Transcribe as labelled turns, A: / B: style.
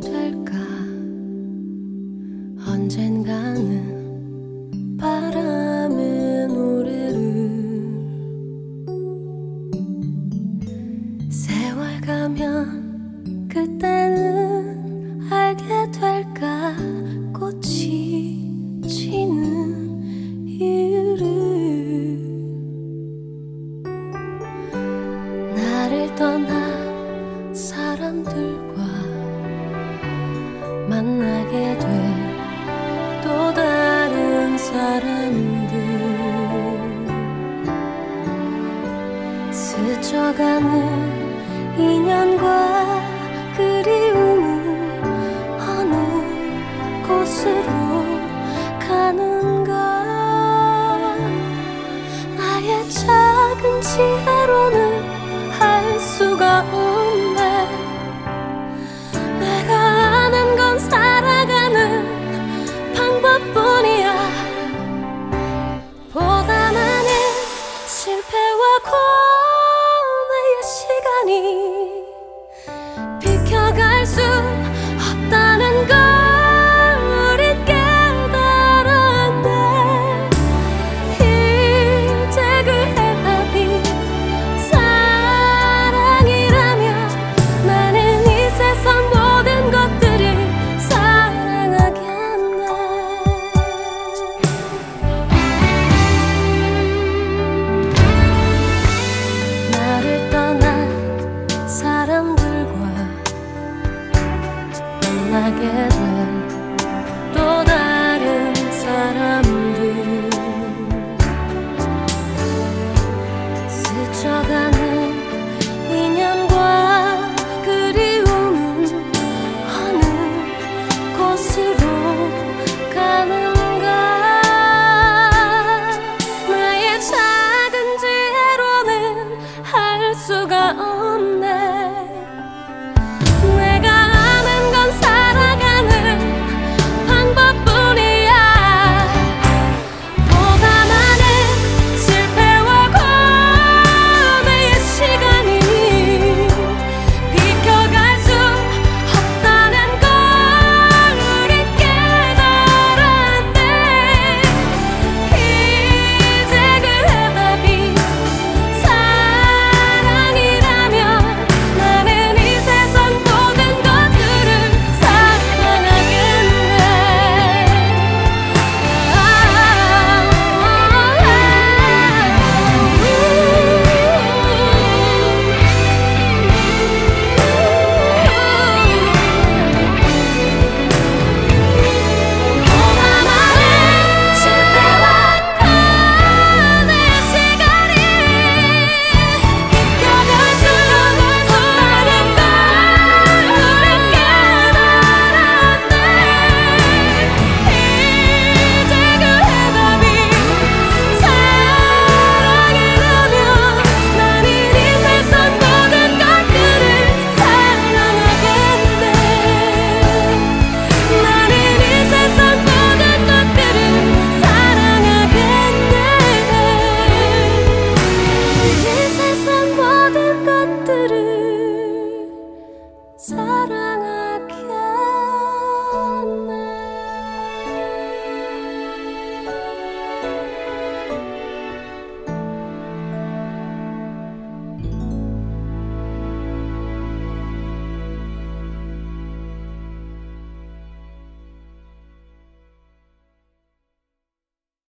A: 될까? 언젠가는 바람의 노래를 세월 가면 그때는 알게 될까? 꽃이 지는 이유를 나를 떠난 사람들 흘러가는 인연과 soon toda